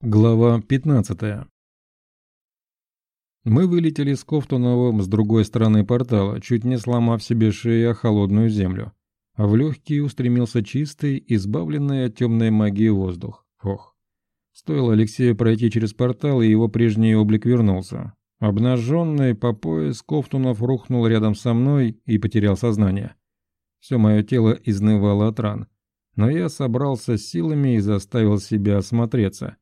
Глава 15 Мы вылетели с Кофтуновым с другой стороны портала, чуть не сломав себе шею о холодную землю. А в легкие устремился чистый, избавленный от темной магии воздух. Ох. Стоило Алексею пройти через портал, и его прежний облик вернулся. Обнаженный по пояс, Кофтунов рухнул рядом со мной и потерял сознание. Все мое тело изнывало от ран. Но я собрался с силами и заставил себя осмотреться.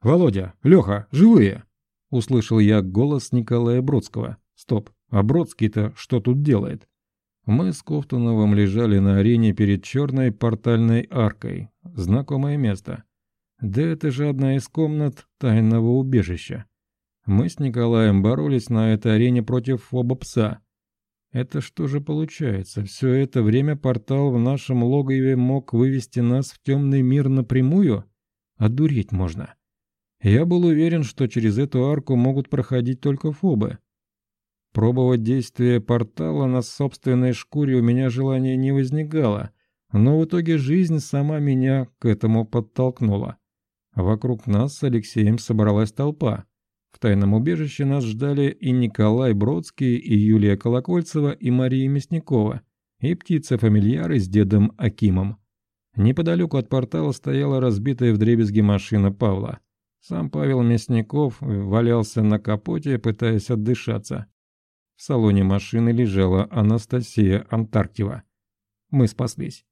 «Володя! Леха! Живые!» Услышал я голос Николая Бродского. «Стоп! А Бродский-то что тут делает?» Мы с Кофтуновым лежали на арене перед черной портальной аркой. Знакомое место. Да это же одна из комнат тайного убежища. Мы с Николаем боролись на этой арене против оба пса. Это что же получается? Все это время портал в нашем логове мог вывести нас в темный мир напрямую? Одуреть можно. Я был уверен, что через эту арку могут проходить только фобы. Пробовать действие портала на собственной шкуре у меня желания не возникало, но в итоге жизнь сама меня к этому подтолкнула. Вокруг нас с Алексеем собралась толпа. В тайном убежище нас ждали и Николай Бродский, и Юлия Колокольцева, и Мария Мясникова, и птица-фамильяры с дедом Акимом. Неподалеку от портала стояла разбитая вдребезги машина Павла. Сам Павел Мясников валялся на капоте, пытаясь отдышаться. В салоне машины лежала Анастасия Антарктива. Мы спаслись.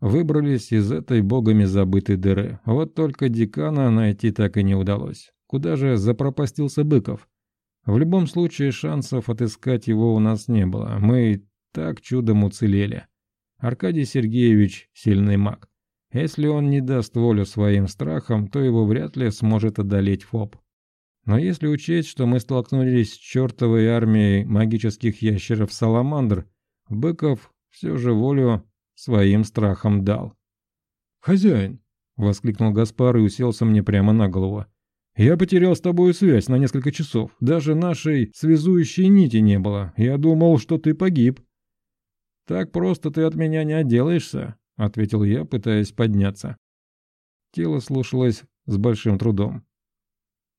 Выбрались из этой богами забытой дыры. Вот только декана найти так и не удалось. Куда же запропастился Быков? В любом случае шансов отыскать его у нас не было. Мы так чудом уцелели. Аркадий Сергеевич – сильный маг. Если он не даст волю своим страхам, то его вряд ли сможет одолеть ФОП. Но если учесть, что мы столкнулись с чертовой армией магических ящеров-саламандр, Быков все же волю своим страхам дал. «Хозяин!» — воскликнул Гаспар и уселся мне прямо на голову. «Я потерял с тобой связь на несколько часов. Даже нашей связующей нити не было. Я думал, что ты погиб». «Так просто ты от меня не отделаешься», — ответил я, пытаясь подняться. Тело слушалось с большим трудом.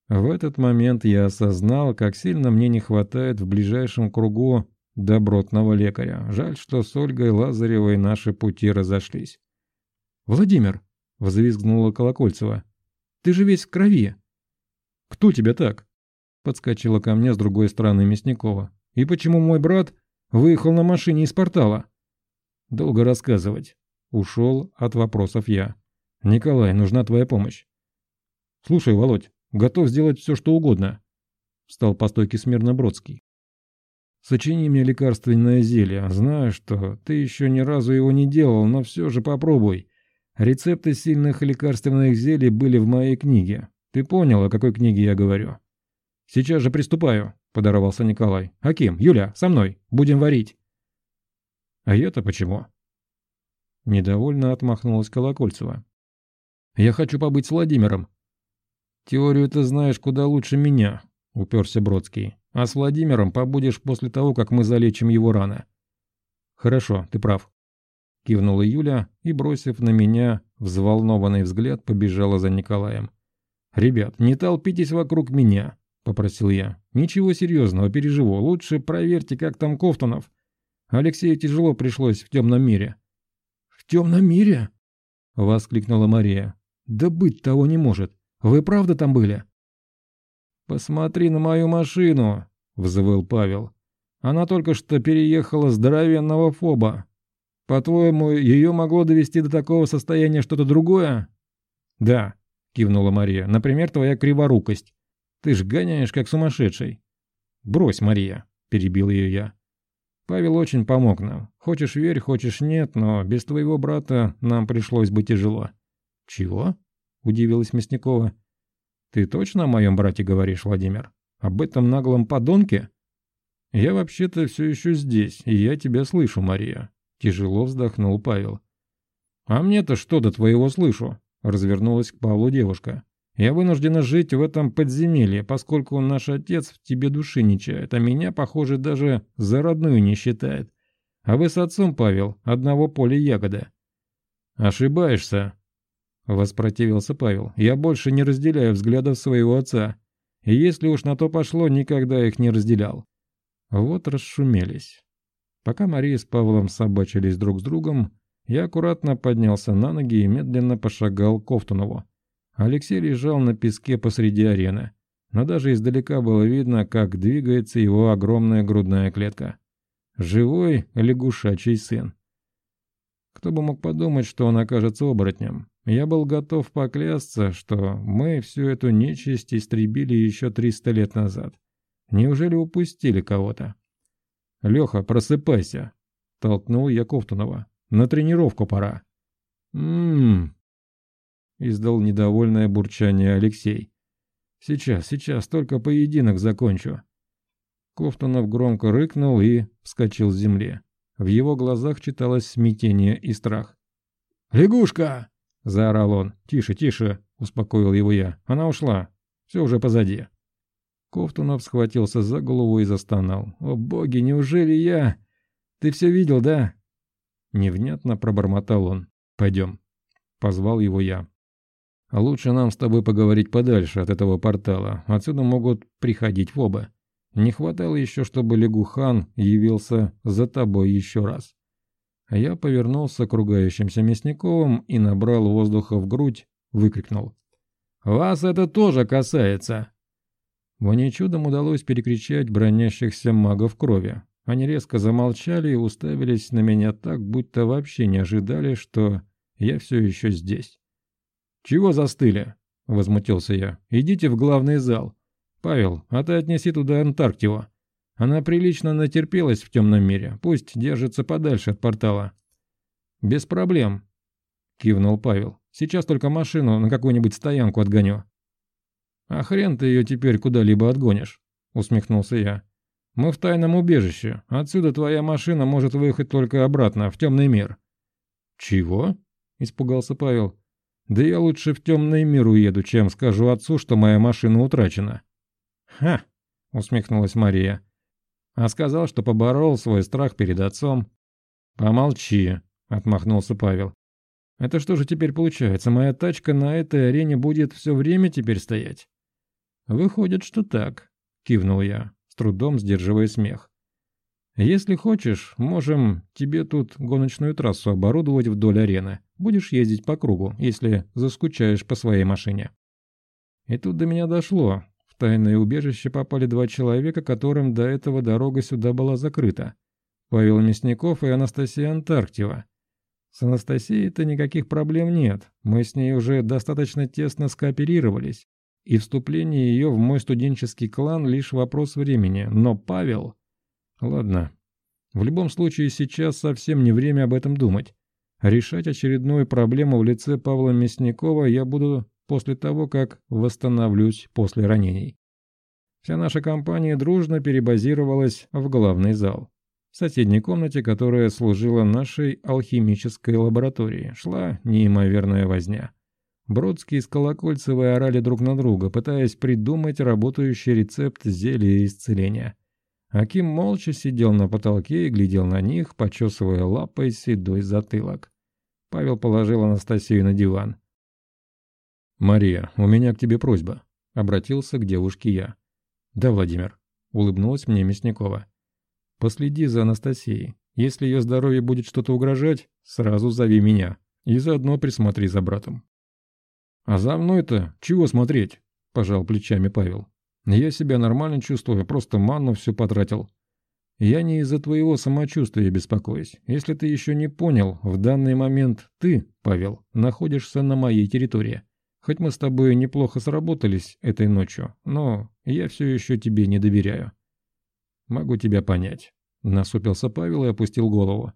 В этот момент я осознал, как сильно мне не хватает в ближайшем кругу добротного лекаря. Жаль, что с Ольгой Лазаревой наши пути разошлись. «Владимир!» — взвизгнула Колокольцева. «Ты же весь в крови!» «Кто тебя так?» — подскочила ко мне с другой стороны Мясникова. «И почему мой брат выехал на машине из портала?» «Долго рассказывать. Ушел от вопросов я. «Николай, нужна твоя помощь». «Слушай, Володь, готов сделать все, что угодно», — встал по стойке смирно Бродский. «Сочини мне лекарственное зелье. Знаю, что ты еще ни разу его не делал, но все же попробуй. Рецепты сильных лекарственных зелий были в моей книге. Ты понял, о какой книге я говорю?» «Сейчас же приступаю», — подорвался Николай. «Аким, Юля, со мной. Будем варить». «А я-то почему?» Недовольно отмахнулась Колокольцева. «Я хочу побыть с Владимиром». «Теорию ты знаешь куда лучше меня», — уперся Бродский. «А с Владимиром побудешь после того, как мы залечим его раны». «Хорошо, ты прав», — кивнула Юля и, бросив на меня взволнованный взгляд, побежала за Николаем. «Ребят, не толпитесь вокруг меня», — попросил я. «Ничего серьезного, переживу. Лучше проверьте, как там Кофтонов. Алексею тяжело пришлось в темном мире». «В темном мире?» — воскликнула Мария. «Да быть того не может. Вы правда там были?» «Посмотри на мою машину!» — взвыл Павел. «Она только что переехала здоровенного фоба. По-твоему, ее могло довести до такого состояния что-то другое?» «Да», — кивнула Мария. «Например, твоя криворукость. Ты ж гоняешь, как сумасшедший». «Брось, Мария», — перебил ее я. Павел очень помог нам. Хочешь верь, хочешь нет, но без твоего брата нам пришлось бы тяжело». «Чего?» – удивилась Мясникова. «Ты точно о моем брате говоришь, Владимир? Об этом наглом подонке?» «Я вообще-то все еще здесь, и я тебя слышу, Мария», – тяжело вздохнул Павел. «А мне-то что до твоего слышу?» – развернулась к Павлу девушка. Я вынуждена жить в этом подземелье, поскольку наш отец в тебе души не чает, а меня, похоже, даже за родную не считает. А вы с отцом, Павел, одного поля ягода». «Ошибаешься», – воспротивился Павел. «Я больше не разделяю взглядов своего отца. И если уж на то пошло, никогда их не разделял». Вот расшумелись. Пока Мария с Павлом собачились друг с другом, я аккуратно поднялся на ноги и медленно пошагал к Ковтунову. Алексей лежал на песке посреди арены, но даже издалека было видно, как двигается его огромная грудная клетка. Живой лягушачий сын. Кто бы мог подумать, что он окажется оборотнем. Я был готов поклясться, что мы всю эту нечисть истребили еще 300 лет назад. Неужели упустили кого-то? «Леха, просыпайся!» — толкнул я Ковтунова. «На тренировку пора». «М-м-м!» Издал недовольное бурчание Алексей. «Сейчас, сейчас, только поединок закончу». Ковтунов громко рыкнул и вскочил с земли. В его глазах читалось смятение и страх. «Лягушка!» — заорал он. «Тише, тише!» — успокоил его я. «Она ушла. Все уже позади». Ковтунов схватился за голову и застонал. «О боги, неужели я...» «Ты все видел, да?» Невнятно пробормотал он. «Пойдем». Позвал его я. «Лучше нам с тобой поговорить подальше от этого портала. Отсюда могут приходить в оба. Не хватало еще, чтобы Лягухан явился за тобой еще раз. А я повернулся к ругающимся Мясниковым и набрал воздуха в грудь, выкрикнул. «Вас это тоже касается!» Мне чудом удалось перекричать бронящихся магов крови. Они резко замолчали и уставились на меня так, будто вообще не ожидали, что я все еще здесь. «Чего застыли?» — возмутился я. «Идите в главный зал. «Павел, а ты отнеси туда Антарктиду. Она прилично натерпелась в темном мире, пусть держится подальше от портала». «Без проблем», — кивнул Павел. «Сейчас только машину на какую-нибудь стоянку отгоню». «А хрен ты ее теперь куда-либо отгонишь», — усмехнулся я. «Мы в тайном убежище. Отсюда твоя машина может выехать только обратно, в темный мир». «Чего?» — испугался Павел. «Да я лучше в темный мир уеду, чем скажу отцу, что моя машина утрачена». «Ха!» — усмехнулась Мария. «А сказал, что поборол свой страх перед отцом». «Помолчи», — отмахнулся Павел. «Это что же теперь получается? Моя тачка на этой арене будет все время теперь стоять?» «Выходит, что так», — кивнул я, с трудом сдерживая смех. «Если хочешь, можем тебе тут гоночную трассу оборудовать вдоль арены. Будешь ездить по кругу, если заскучаешь по своей машине». И тут до меня дошло, в тайное убежище попали два человека, которым до этого дорога сюда была закрыта. Павел Мясников и Анастасия Антарктива. С Анастасией-то никаких проблем нет, мы с ней уже достаточно тесно скооперировались, и вступление ее в мой студенческий клан лишь вопрос времени, но Павел... Ладно, в любом случае сейчас совсем не время об этом думать. Решать очередную проблему в лице Павла Мясникова я буду после того, как восстановлюсь после ранений. Вся наша компания дружно перебазировалась в главный зал. В соседней комнате, которая служила нашей алхимической лабораторией, шла неимоверная возня. Бродский с Колокольцевой орали друг на друга, пытаясь придумать работающий рецепт зелья исцеления. Аким молча сидел на потолке и глядел на них, почесывая лапой седой затылок. Павел положил Анастасию на диван. «Мария, у меня к тебе просьба», — обратился к девушке я. «Да, Владимир», — улыбнулась мне Мясникова. «Последи за Анастасией. Если ее здоровье будет что-то угрожать, сразу зови меня. И заодно присмотри за братом». «А за мной-то чего смотреть?» – пожал плечами Павел. «Я себя нормально чувствую, просто манну все потратил. Я не из-за твоего самочувствия беспокоюсь. Если ты еще не понял, в данный момент ты, Павел, находишься на моей территории. Хоть мы с тобой неплохо сработались этой ночью, но я все еще тебе не доверяю. Могу тебя понять. Насупился Павел и опустил голову.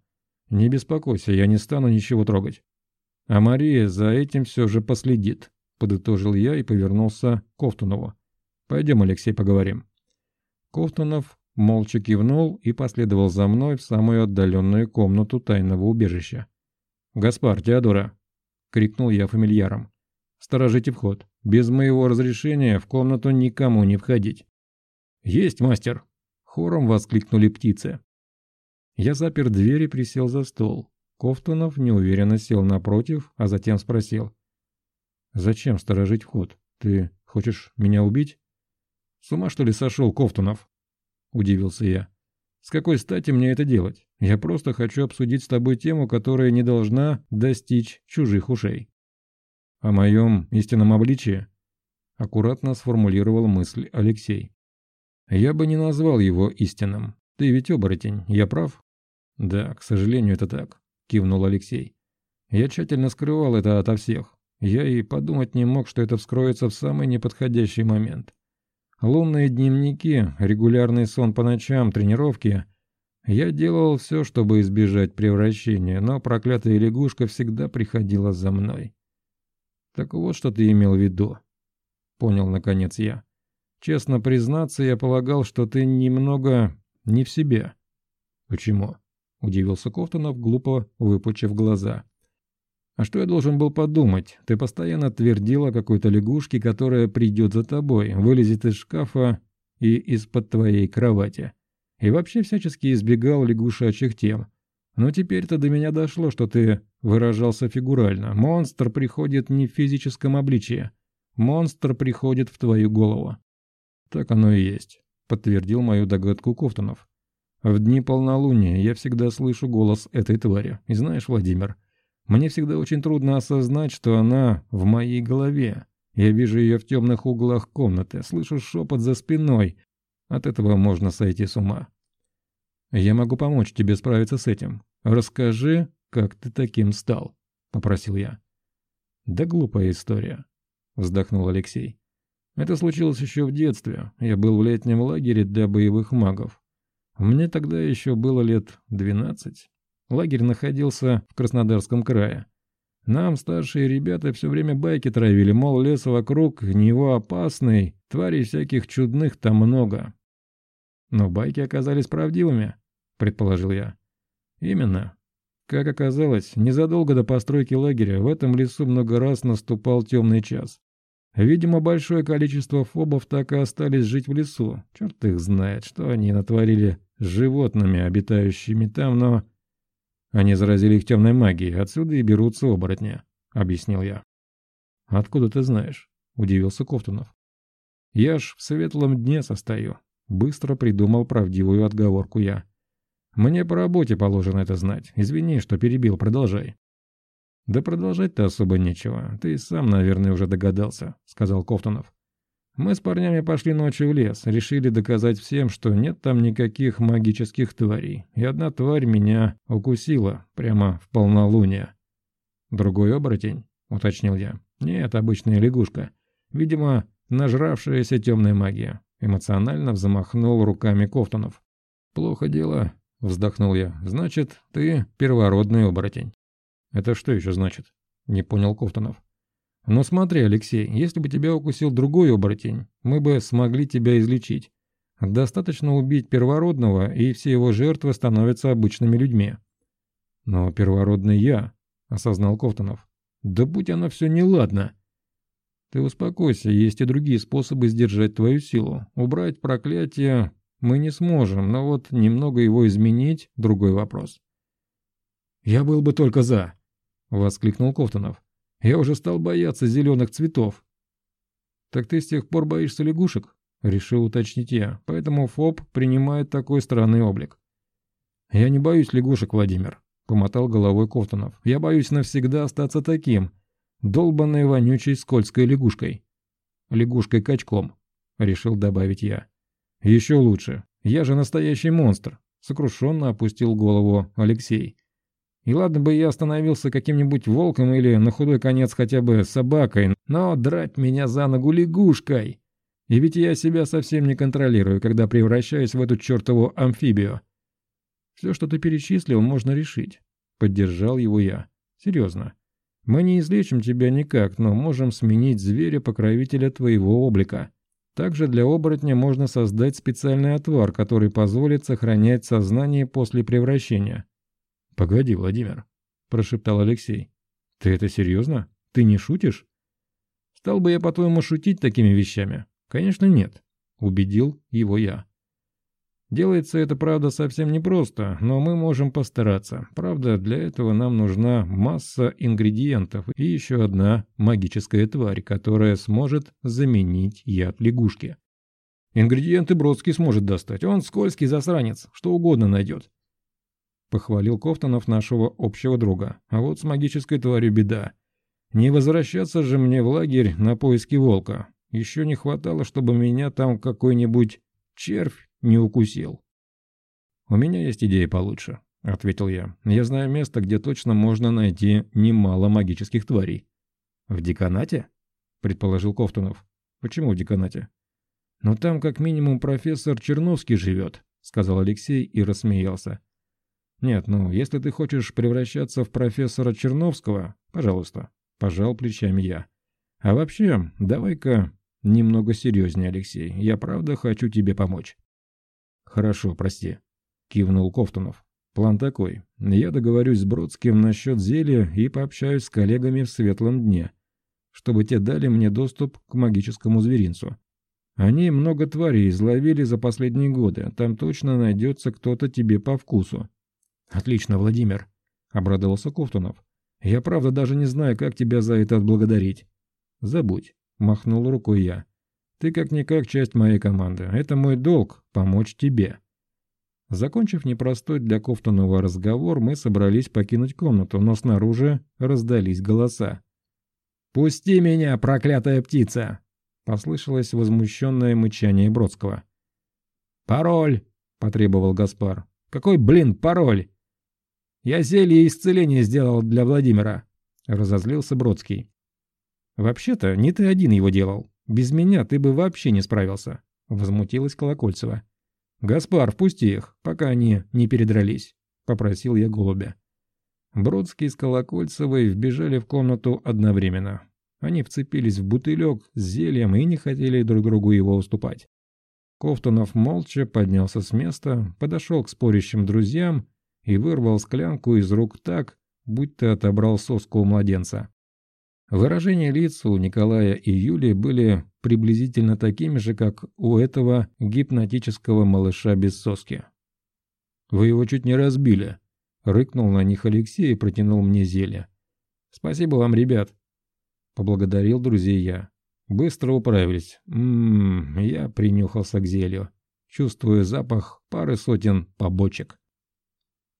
Не беспокойся, я не стану ничего трогать. А Мария за этим все же последит, подытожил я и повернулся к Ковтунову. Пойдем, Алексей, поговорим. Ковтунов молча кивнул и последовал за мной в самую отдаленную комнату тайного убежища. «Гаспар, Теодора!» — крикнул я фамильяром. Сторожите вход. Без моего разрешения в комнату никому не входить». «Есть, мастер!» — хором воскликнули птицы. Я запер дверь и присел за стол. Кофтунов неуверенно сел напротив, а затем спросил. «Зачем сторожить вход? Ты хочешь меня убить?» «С ума, что ли, сошел, Ковтунов?» – удивился я. «С какой стати мне это делать? Я просто хочу обсудить с тобой тему, которая не должна достичь чужих ушей». «О моем истинном обличии?» – аккуратно сформулировал мысль Алексей. «Я бы не назвал его истинным. Ты ведь оборотень, я прав?» «Да, к сожалению, это так», – кивнул Алексей. «Я тщательно скрывал это ото всех. Я и подумать не мог, что это вскроется в самый неподходящий момент. Лунные дневники, регулярный сон по ночам, тренировки. Я делал все, чтобы избежать превращения, но проклятая лягушка всегда приходила за мной. «Так вот, что ты имел в виду», — понял наконец я. «Честно признаться, я полагал, что ты немного не в себе». «Почему?» — удивился Кофтонов, глупо выпучив глаза. А что я должен был подумать? Ты постоянно твердил о какой-то лягушке, которая придет за тобой, вылезет из шкафа и из-под твоей кровати. И вообще всячески избегал лягушачьих тем. Но теперь-то до меня дошло, что ты выражался фигурально. Монстр приходит не в физическом обличии. Монстр приходит в твою голову. Так оно и есть, подтвердил мою догадку Кофтонов. В дни полнолуния я всегда слышу голос этой твари. И знаешь, Владимир, мне всегда очень трудно осознать, что она в моей голове. Я вижу ее в темных углах комнаты, слышу шепот за спиной. От этого можно сойти с ума. «Я могу помочь тебе справиться с этим. Расскажи, как ты таким стал», — попросил я. «Да глупая история», — вздохнул Алексей. «Это случилось еще в детстве. Я был в летнем лагере для боевых магов. Мне тогда еще было лет двенадцать. Лагерь находился в Краснодарском крае. Нам старшие ребята все время байки травили, мол, лес вокруг него опасный, тварей всяких чудных там много. Но байки оказались правдивыми, предположил я. Именно. Как оказалось, незадолго до постройки лагеря в этом лесу много раз наступал темный час. Видимо, большое количество фобов так и остались жить в лесу. Черт их знает, что они натворили с животными, обитающими там, но они заразили их темной магией, отсюда и берутся оборотни», — объяснил я. «Откуда ты знаешь?» — удивился Кофтунов. «Я ж в светлом дне состою», — быстро придумал правдивую отговорку я. «Мне по работе положено это знать. Извини, что перебил, продолжай». «Да продолжать-то особо нечего. Ты сам, наверное, уже догадался», — сказал Кофтунов. Мы с парнями пошли ночью в лес, решили доказать всем, что нет там никаких магических тварей, и одна тварь меня укусила прямо в полнолуние. «Другой оборотень?» — уточнил я. «Нет, обычная лягушка. Видимо, нажравшаяся темная магия». Эмоционально взмахнул руками Кофтонов. «Плохо дело», — вздохнул я. «Значит, ты первородный оборотень». «Это что еще значит?» — не понял Кофтонов. Но смотри, Алексей, если бы тебя укусил другой оборотень, мы бы смогли тебя излечить. Достаточно убить первородного, и все его жертвы становятся обычными людьми. Но первородный я, осознал Ковтунов. Да будь оно все неладно. Ты успокойся, есть и другие способы сдержать твою силу. Убрать проклятие мы не сможем, но вот немного его изменить – другой вопрос. «Я был бы только за», – воскликнул Ковтунов. Я уже стал бояться зеленых цветов. Так ты с тех пор боишься лягушек? Решил уточнить я, поэтому ФОП принимает такой странный облик. Я не боюсь лягушек, Владимир, помотал головой Ковтунов. Я боюсь навсегда остаться таким, долбанной вонючей скользкой лягушкой. Лягушкой-качком, решил добавить я. Еще лучше. Я же настоящий монстр, сокрушенно опустил голову Алексей. И ладно бы я становился каким-нибудь волком или на худой конец хотя бы собакой, но драть меня за ногу лягушкой. И ведь я себя совсем не контролирую, когда превращаюсь в эту чертову амфибию. Все, что ты перечислил, можно решить. Поддержал его я. Серьезно. Мы не излечим тебя никак, но можем сменить зверя-покровителя твоего облика. Также для оборотня можно создать специальный отвар, который позволит сохранять сознание после превращения. «Погоди, Владимир», – прошептал Алексей. «Ты это серьезно? Ты не шутишь?» «Стал бы я, по-твоему, шутить такими вещами?» «Конечно, нет», – убедил его я. Делается это, правда, совсем непросто, но мы можем постараться. Правда, для этого нам нужна масса ингредиентов и еще одна магическая тварь, которая сможет заменить яд лягушки. Ингредиенты Бродский сможет достать. Он скользкий засранец, что угодно найдет. Похвалил Кофтонов нашего общего друга. А вот с магической тварью беда. Не возвращаться же мне в лагерь на поиски волка. Еще не хватало, чтобы меня там какой-нибудь червь не укусил. «У меня есть идея получше», — ответил я. «Я знаю место, где точно можно найти немало магических тварей». «В деканате?» — предположил Кофтунов. «Почему в деканате?» «Ну там как минимум профессор Черновский живет», — сказал Алексей и рассмеялся. «Нет, ну, если ты хочешь превращаться в профессора Черновского, пожалуйста», — пожал плечами я. «А вообще, давай-ка немного серьезнее, Алексей. Я правда хочу тебе помочь». «Хорошо, прости», — кивнул Кофтунов. «План такой. Я договорюсь с Бродским насчет зелья и пообщаюсь с коллегами в светлом дне, чтобы те дали мне доступ к магическому зверинцу. Они много тварей изловили за последние годы. Там точно найдется кто-то тебе по вкусу». «Отлично, Владимир», — обрадовался Кофтунов. «Я правда даже не знаю, как тебя за это отблагодарить». «Забудь», — махнул рукой я. Ты как-никак часть моей команды. Это мой долг – помочь тебе». Закончив непростой для Кофтонова разговор, мы собрались покинуть комнату, но снаружи раздались голоса. «Пусти меня, проклятая птица!» – послышалось возмущенное мычание Бродского. «Пароль!» – потребовал Гаспар. «Какой, блин, пароль?» «Я зелье исцеления сделал для Владимира», – разозлился Бродский. «Вообще-то не ты один его делал», без меня ты бы вообще не справился», — возмутилась Колокольцева. «Гаспар, впусти их, пока они не передрались», — попросил я голубя. Бродский с Колокольцевой вбежали в комнату одновременно. Они вцепились в бутылек с зельем и не хотели друг другу его уступать. Кофтунов молча поднялся с места, подошел к спорящим друзьям и вырвал склянку из рук так, будто отобрал соску у младенца. Выражения лиц у Николая и Юлии были приблизительно такими же, как у этого гипнотического малыша без соски. «Вы его чуть не разбили», — рыкнул на них Алексей и протянул мне зелье. «Спасибо вам, ребят», — поблагодарил друзей я. Быстро управились. Ммм, я принюхался к зелью. Чувствую запах пары сотен побочек.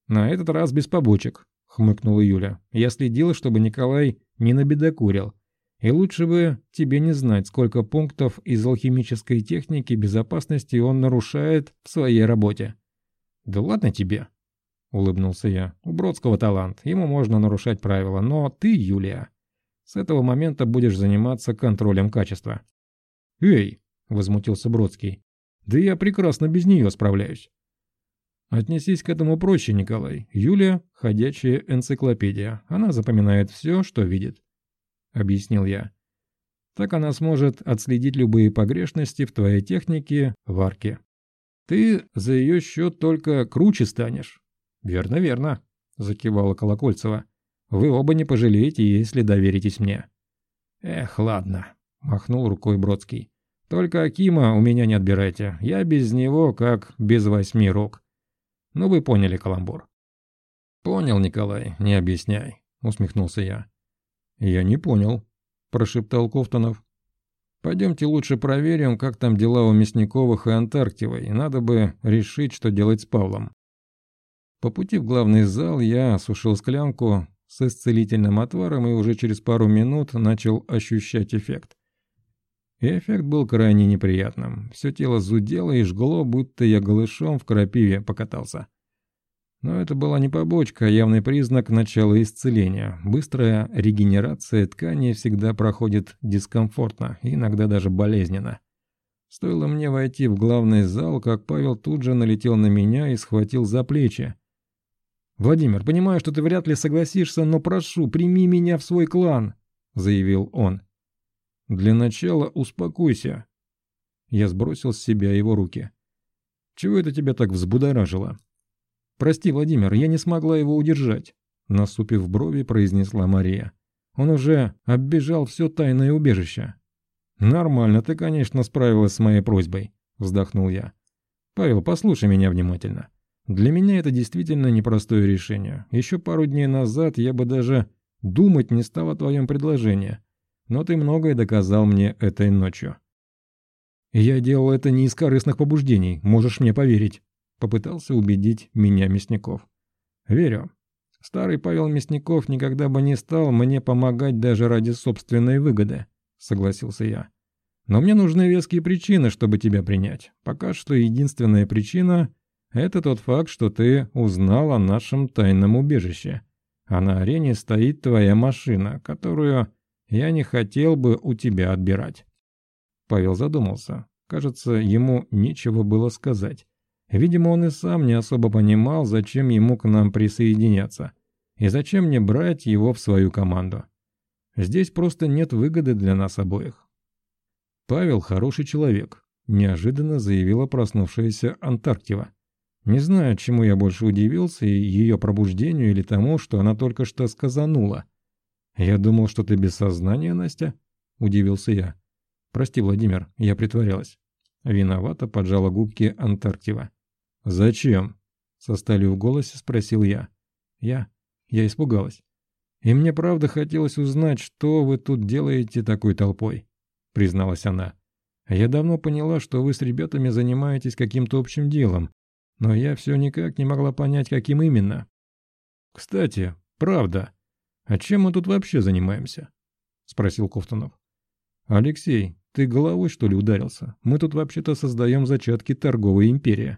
«На этот раз без побочек», — хмыкнула Юля. «Я следила, чтобы Николай не набедокурил. И лучше бы тебе не знать, сколько пунктов из алхимической техники безопасности он нарушает в своей работе. «Да ладно тебе», — улыбнулся я. «У Бродского талант, ему можно нарушать правила, но ты, Юлия, с этого момента будешь заниматься контролем качества». «Эй!» — возмутился Бродский. «Да я прекрасно без нее справляюсь». Отнесись к этому проще, Николай. Юлия – ходячая энциклопедия. Она запоминает все, что видит. Объяснил я. Так она сможет отследить любые погрешности в твоей технике варки. Ты за ее счет только круче станешь. Верно, верно, закивала Колокольцева. Вы оба не пожалеете, если доверитесь мне. Эх, ладно, махнул рукой Бродский. Только Акима у меня не отбирайте. Я без него как без восьми рук. Ну вы поняли каламбур. Понял, Николай, не объясняй, усмехнулся я. Я не понял, прошептал Кофтонов. Пойдемте лучше проверим, как там дела у Мясниковых и Антарктивой. Надо бы решить, что делать с Павлом. По пути в главный зал я осушил склянку с исцелительным отваром и уже через пару минут начал ощущать эффект. И эффект был крайне неприятным. Все тело зудело и жгло, будто я голышом в крапиве покатался. Но это была не побочка, а явный признак начала исцеления. Быстрая регенерация ткани всегда проходит дискомфортно, иногда даже болезненно. Стоило мне войти в главный зал, как Павел тут же налетел на меня и схватил за плечи. «Владимир, понимаю, что ты вряд ли согласишься, но прошу, прими меня в свой клан», — заявил он. Для начала успокойся. Я сбросил с себя его руки. Чего это тебя так взбудоражило? Прости, Владимир, я не смогла его удержать. Насупив брови, произнесла Мария. Он уже оббежал все тайное убежище. «Нормально ты, конечно, справилась с моей просьбой», — вздохнул я. Павел, послушай меня внимательно. Для меня это действительно непростое решение. Еще пару дней назад я бы даже думать не стал о твоем предложении. Но ты многое доказал мне этой ночью. Я делал это не из корыстных побуждений, можешь мне поверить. Попытался убедить меня Мясников. Верю. Старый Павел Мясников никогда бы не стал мне помогать даже ради собственной выгоды, согласился я. Но мне нужны веские причины, чтобы тебя принять. Пока что единственная причина – это тот факт, что ты узнал о нашем тайном убежище. А на арене стоит твоя машина, которую я не хотел бы у тебя отбирать. Павел задумался. Кажется, ему нечего было сказать. Видимо, он и сам не особо понимал, зачем ему к нам присоединяться. И зачем мне брать его в свою команду. Здесь просто нет выгоды для нас обоих. Павел хороший человек, неожиданно заявила проснувшаяся Антарктива. Не знаю, чему я больше удивился, ее пробуждению или тому, что она только что сказанула. «Я думал, что ты без сознания, Настя?» – удивился я. «Прости, Владимир, я притворялась». Виновато поджала губки Антарктива. «Зачем?» — со сталью в голосе спросил я. «Я? Я испугалась. И мне правда хотелось узнать, что вы тут делаете такой толпой», — призналась она. «Я давно поняла, что вы с ребятами занимаетесь каким-то общим делом, но я все никак не могла понять, каким именно». «Кстати, правда, а чем мы тут вообще занимаемся?» — спросил Кофтунов. «Алексей, ты головой, что ли, ударился? Мы тут вообще-то создаем зачатки торговой империи».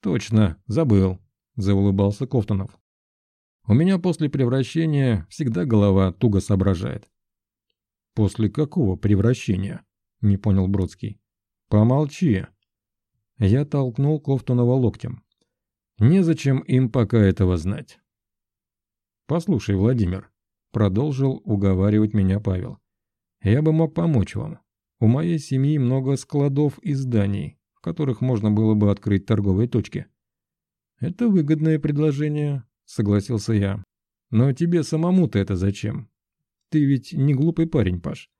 «Точно, забыл», – заулыбался Кофтонов. «У меня после превращения всегда голова туго соображает». «После какого превращения?» – не понял Бродский. «Помолчи». Я толкнул Кофтонова локтем. «Незачем им пока этого знать». «Послушай, Владимир», – продолжил уговаривать меня Павел. «Я бы мог помочь вам. У моей семьи много складов и зданий, которых можно было бы открыть торговые точки. «Это выгодное предложение», — согласился я. «Но тебе самому-то это зачем? Ты ведь не глупый парень, Паш.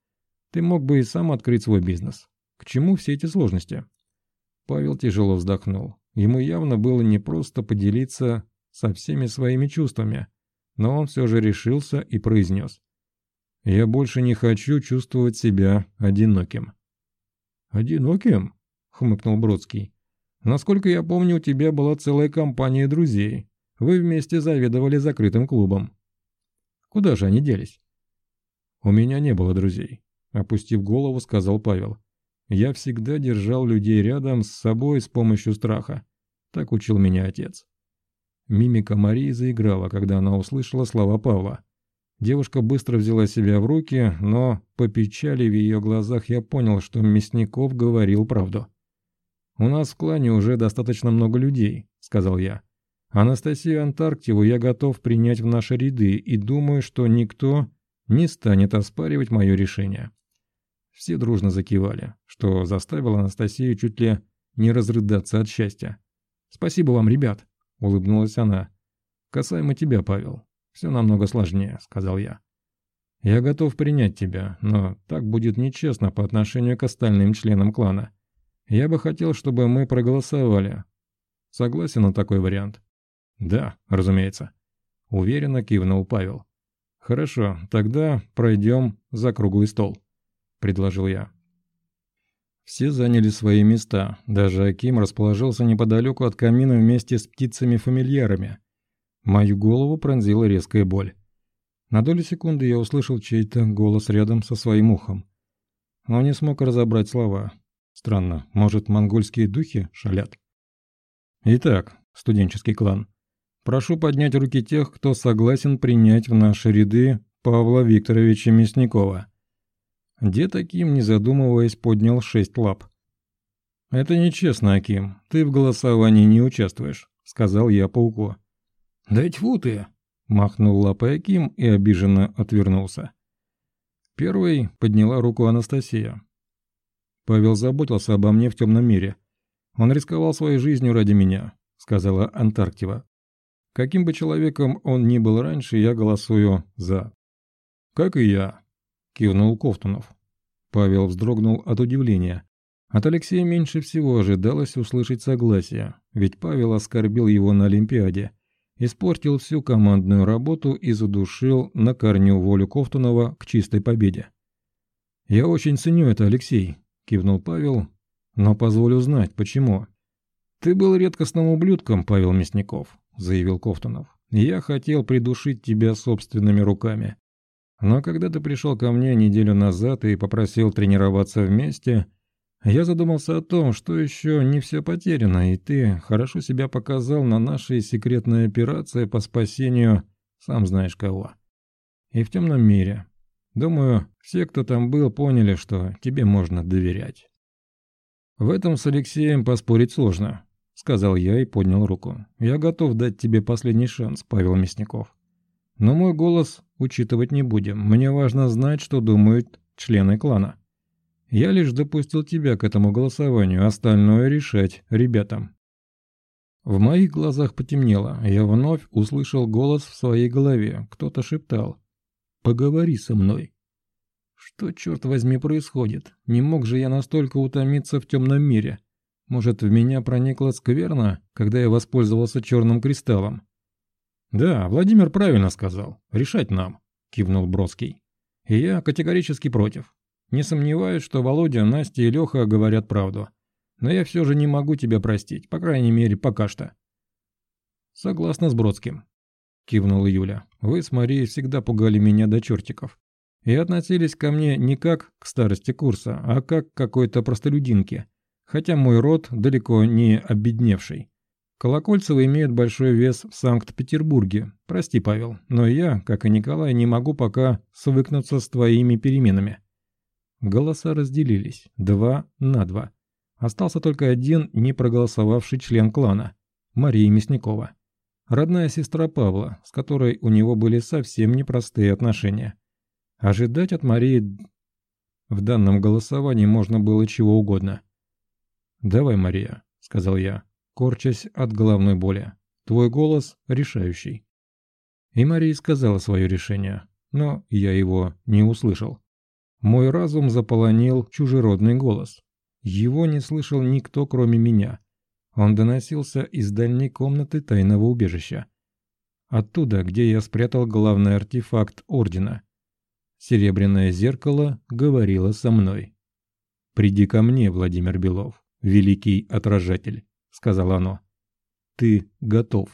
Ты мог бы и сам открыть свой бизнес. К чему все эти сложности?» Павел тяжело вздохнул. Ему явно было непросто поделиться со всеми своими чувствами, но он все же решился и произнес. «Я больше не хочу чувствовать себя одиноким». «Одиноким?» — хмыкнул Бродский. «Насколько я помню, у тебя была целая компания друзей. Вы вместе заведовали закрытым клубом. Куда же они делись?» «У меня не было друзей», — опустив голову, сказал Павел. «Я всегда держал людей рядом с собой с помощью страха. Так учил меня отец». Мимика Марии заиграла, когда она услышала слова Павла. Девушка быстро взяла себя в руки, но по печали в ее глазах я понял, что Мясников говорил правду. «У нас в клане уже достаточно много людей», — сказал я. «Анастасию Антарктиву я готов принять в наши ряды и думаю, что никто не станет оспаривать мое решение». Все дружно закивали, что заставило Анастасию чуть ли не разрыдаться от счастья. «Спасибо вам, ребят», — улыбнулась она. «Касаемо тебя, Павел, все намного сложнее», — сказал я. «Я готов принять тебя, но так будет нечестно по отношению к остальным членам клана. Я бы хотел, чтобы мы проголосовали. Согласен на такой вариант? Да, разумеется. Уверенно кивнул Павел. Хорошо, тогда пройдем за круглый стол, предложил я. Все заняли свои места, даже Аким расположился неподалеку от камина вместе с птицами-фамильярами. Мою голову пронзила резкая боль. На долю секунды я услышал чей-то голос рядом со своим ухом, но не смог разобрать слова. Странно, может, монгольские духи шалят? Итак, студенческий клан. Прошу поднять руки тех, кто согласен принять в наши ряды Павла Викторовича Мясникова. Дед Аким, не задумываясь, поднял шесть лап. «Это нечестно, Аким. Ты в голосовании не участвуешь», — сказал я пауку. «Да тьфу ты!» — махнул лапой Аким и обиженно отвернулся. Первой подняла руку Анастасия. Павел заботился обо мне в темном мире. Он рисковал своей жизнью ради меня», — сказала Антарктива. «Каким бы человеком он ни был раньше, я голосую «за». «Как и я», — кивнул Ковтунов. Павел вздрогнул от удивления. От Алексея меньше всего ожидалось услышать согласие, ведь Павел оскорбил его на Олимпиаде, испортил всю командную работу и задушил на корню волю Ковтунова к чистой победе. «Я очень ценю это, Алексей», – кивнул Павел, – «но позволю знать, почему». «Ты был редкостным ублюдком, Павел Мясников», – заявил Ковтунов. «Я хотел придушить тебя собственными руками. Но когда ты пришел ко мне неделю назад и попросил тренироваться вместе, я задумался о том, что еще не все потеряно, и ты хорошо себя показал на нашей секретной операции по спасению сам знаешь кого. И в темном мире. Думаю, все, кто там был, поняли, что тебе можно доверять. В этом с Алексеем поспорить сложно, сказал я и поднял руку. Я готов дать тебе последний шанс, Павел Мясников. Но мой голос учитывать не будем. Мне важно знать, что думают члены клана. Я лишь допустил тебя к этому голосованию, остальное решать ребятам. В моих глазах потемнело, я вновь услышал голос в своей голове. Кто-то шептал «Поговори со мной». Что, черт возьми, происходит? Не мог же я настолько утомиться в темном мире? Может, в меня проникла скверна, когда я воспользовался черным кристаллом? «Да, Владимир правильно сказал. Решать нам», – кивнул Бродский. «И я категорически против. Не сомневаюсь, что Володя, Настя и Леха говорят правду. Но я все же не могу тебя простить, по крайней мере, пока что». «Согласна с Бродским», – кивнула Юля. «Вы с Марией всегда пугали меня до чертиков. И относились ко мне не как к старости курса, а как к какой-то простолюдинке, хотя мой род далеко не обедневший. Колокольцевы имеют большой вес в Санкт-Петербурге. Прости, Павел, но я, как и Николай, не могу пока свыкнуться с твоими переменами. Голоса разделились. Два на два. Остался только один не проголосовавший член клана – Мария Мясникова. Родная сестра Павла, с которой у него были совсем непростые отношения. Ожидать от Марии в данном голосовании можно было чего угодно. «Давай, Мария», – сказал я корчась от головной боли. «Твой голос решающий». И Мария сказала свое решение, но я его не услышал. Мой разум заполонил чужеродный голос. Его не слышал никто, кроме меня. Он доносился из дальней комнаты тайного убежища. Оттуда, где я спрятал главный артефакт Ордена. Серебряное зеркало говорило со мной. «Приди ко мне, Владимир Белов, великий отражатель» сказала оно. «Ты готов».